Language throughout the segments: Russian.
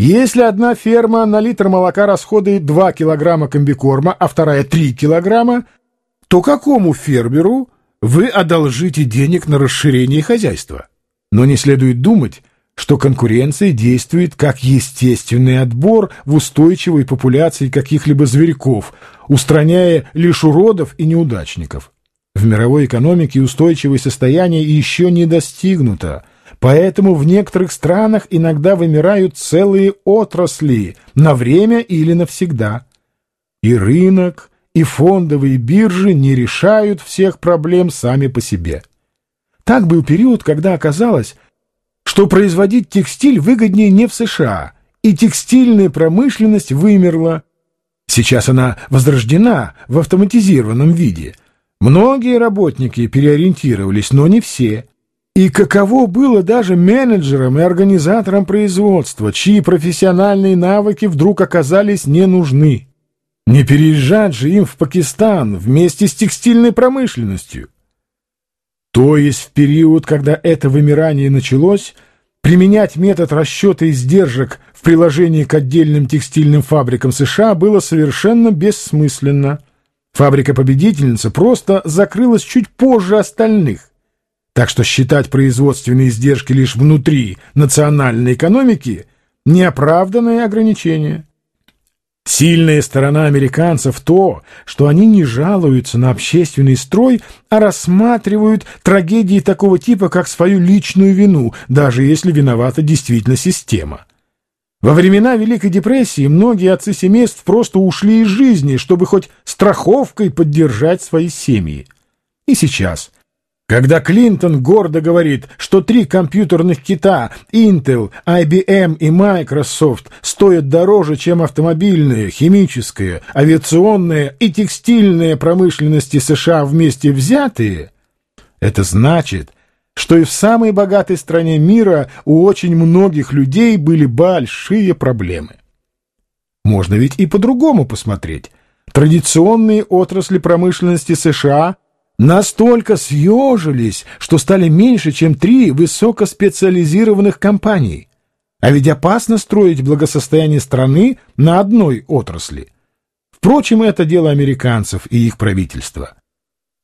Если одна ферма на литр молока расходует 2 килограмма комбикорма, а вторая 3 килограмма, то какому фермеру вы одолжите денег на расширение хозяйства? Но не следует думать, что конкуренция действует как естественный отбор в устойчивой популяции каких-либо зверьков, устраняя лишь уродов и неудачников. В мировой экономике устойчивое состояние еще не достигнуто, поэтому в некоторых странах иногда вымирают целые отрасли на время или навсегда. И рынок, и фондовые биржи не решают всех проблем сами по себе. Так был период, когда оказалось, что производить текстиль выгоднее не в США, и текстильная промышленность вымерла. Сейчас она возрождена в автоматизированном виде. Многие работники переориентировались, но не все. И каково было даже менеджерам и организаторам производства, чьи профессиональные навыки вдруг оказались не нужны. Не переезжать же им в Пакистан вместе с текстильной промышленностью. То есть в период, когда это вымирание началось, применять метод расчета издержек в приложении к отдельным текстильным фабрикам США было совершенно бессмысленно. Фабрика-победительница просто закрылась чуть позже остальных. Так что считать производственные издержки лишь внутри национальной экономики – неоправданное ограничение. Сильная сторона американцев то, что они не жалуются на общественный строй, а рассматривают трагедии такого типа, как свою личную вину, даже если виновата действительно система. Во времена Великой депрессии многие отцы семейств просто ушли из жизни, чтобы хоть страховкой поддержать свои семьи. И сейчас – когда Клинтон гордо говорит, что три компьютерных кита Intel, IBM и Microsoft стоят дороже, чем автомобильная, химическая, авиационная и текстильная промышленности США вместе взятые, это значит, что и в самой богатой стране мира у очень многих людей были большие проблемы. Можно ведь и по-другому посмотреть. Традиционные отрасли промышленности США – настолько съежились, что стали меньше, чем три высокоспециализированных компаний. А ведь опасно строить благосостояние страны на одной отрасли. Впрочем, это дело американцев и их правительства.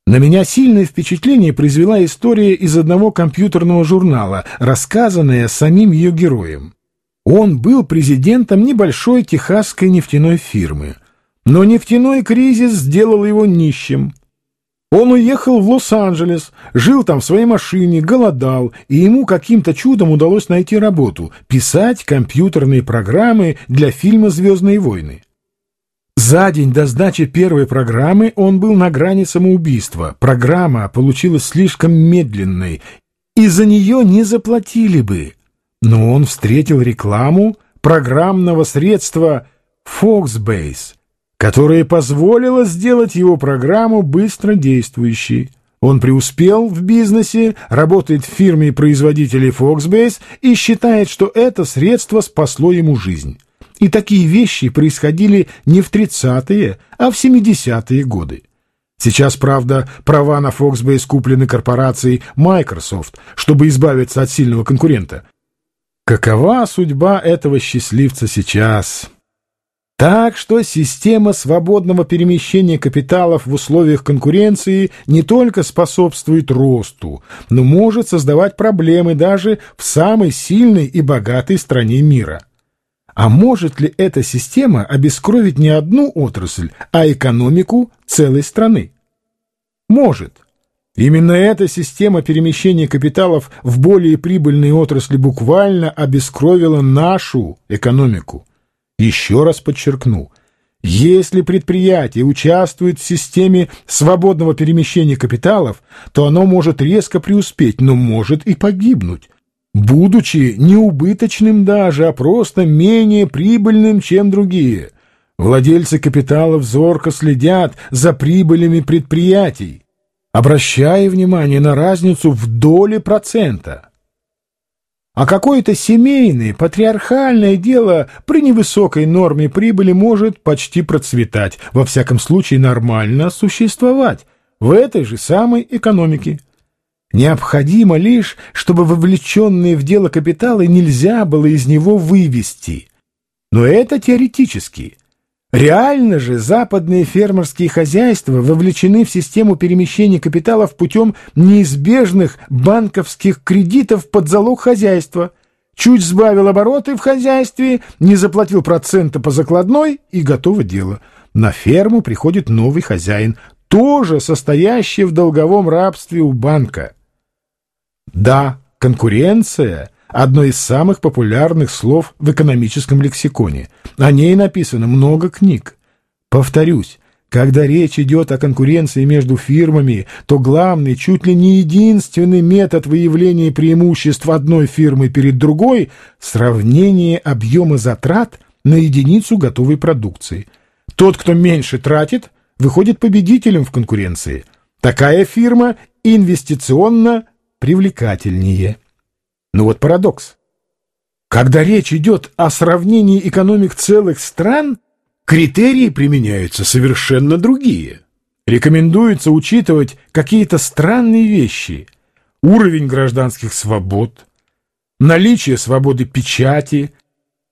На меня сильное впечатление произвела история из одного компьютерного журнала, рассказанная самим ее героем. Он был президентом небольшой техасской нефтяной фирмы. Но нефтяной кризис сделал его нищим. Он уехал в Лос-Анджелес, жил там в своей машине, голодал, и ему каким-то чудом удалось найти работу — писать компьютерные программы для фильма «Звездные войны». За день до сдачи первой программы он был на грани самоубийства. Программа получилась слишком медленной, и за нее не заплатили бы. Но он встретил рекламу программного средства Foxbase — которое позволило сделать его программу быстро действующей. Он преуспел в бизнесе, работает в фирме производителей Foxbase и считает, что это средство спасло ему жизнь. И такие вещи происходили не в 30-е, а в 70-е годы. Сейчас, правда, права на Foxbase куплены корпорацией Microsoft, чтобы избавиться от сильного конкурента. Какова судьба этого счастливца сейчас? Так что система свободного перемещения капиталов в условиях конкуренции не только способствует росту, но может создавать проблемы даже в самой сильной и богатой стране мира. А может ли эта система обескровить не одну отрасль, а экономику целой страны? Может. Именно эта система перемещения капиталов в более прибыльные отрасли буквально обескровила нашу экономику. Еще раз подчеркну, если предприятие участвует в системе свободного перемещения капиталов, то оно может резко преуспеть, но может и погибнуть, будучи не убыточным даже, а просто менее прибыльным, чем другие. Владельцы капиталов зорко следят за прибылями предприятий, обращая внимание на разницу в доле процента а какое-то семейное, патриархальное дело при невысокой норме прибыли может почти процветать, во всяком случае нормально существовать в этой же самой экономике. Необходимо лишь, чтобы вовлеченные в дело капиталы нельзя было из него вывести – Но это теоретически. Реально же западные фермерские хозяйства вовлечены в систему перемещения капиталов путем неизбежных банковских кредитов под залог хозяйства. Чуть сбавил обороты в хозяйстве, не заплатил процента по закладной и готово дело. На ферму приходит новый хозяин, тоже состоящий в долговом рабстве у банка. Да, конкуренция — одно из самых популярных слов в экономическом лексиконе. О ней написано много книг. Повторюсь, когда речь идет о конкуренции между фирмами, то главный, чуть ли не единственный метод выявления преимуществ одной фирмы перед другой – сравнение объема затрат на единицу готовой продукции. Тот, кто меньше тратит, выходит победителем в конкуренции. Такая фирма инвестиционно привлекательнее. Но вот парадокс. Когда речь идет о сравнении экономик целых стран, критерии применяются совершенно другие. Рекомендуется учитывать какие-то странные вещи. Уровень гражданских свобод, наличие свободы печати,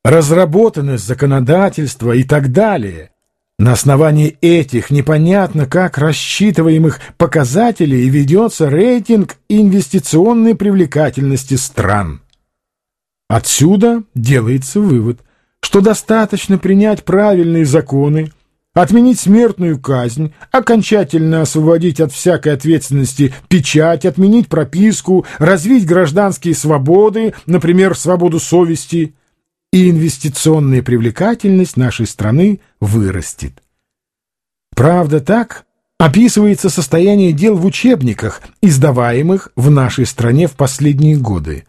разработанность законодательства и так далее – на основании этих непонятно как рассчитываемых показателей ведется рейтинг инвестиционной привлекательности стран. Отсюда делается вывод, что достаточно принять правильные законы, отменить смертную казнь, окончательно освободить от всякой ответственности печать, отменить прописку, развить гражданские свободы, например, свободу совести – и инвестиционная привлекательность нашей страны вырастет. Правда так описывается состояние дел в учебниках, издаваемых в нашей стране в последние годы.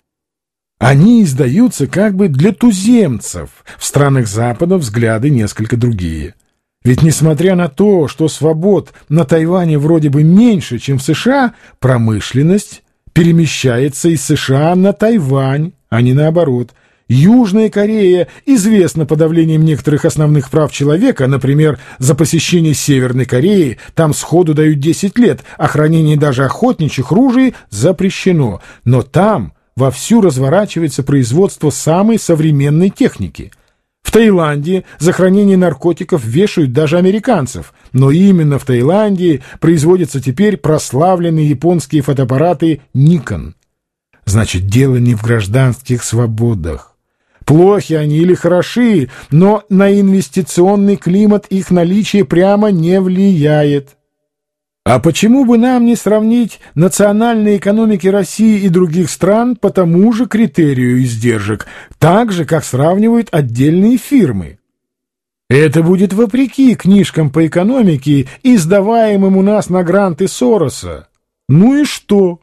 Они издаются как бы для туземцев, в странах Запада взгляды несколько другие. Ведь несмотря на то, что свобод на Тайване вроде бы меньше, чем в США, промышленность перемещается из США на Тайвань, а не наоборот – Южная Корея известна подавлением некоторых основных прав человека, например, за посещение Северной Кореи, там сходу дают 10 лет, а хранение даже охотничьих ружей запрещено. Но там вовсю разворачивается производство самой современной техники. В Таиланде за хранение наркотиков вешают даже американцев, но именно в Таиланде производятся теперь прославленные японские фотоаппараты Nikon. Значит, дело не в гражданских свободах. Плохи они или хороши, но на инвестиционный климат их наличие прямо не влияет. А почему бы нам не сравнить национальные экономики России и других стран по тому же критерию издержек, так же, как сравнивают отдельные фирмы? Это будет вопреки книжкам по экономике, издаваемым у нас на гранты Сороса. Ну и что?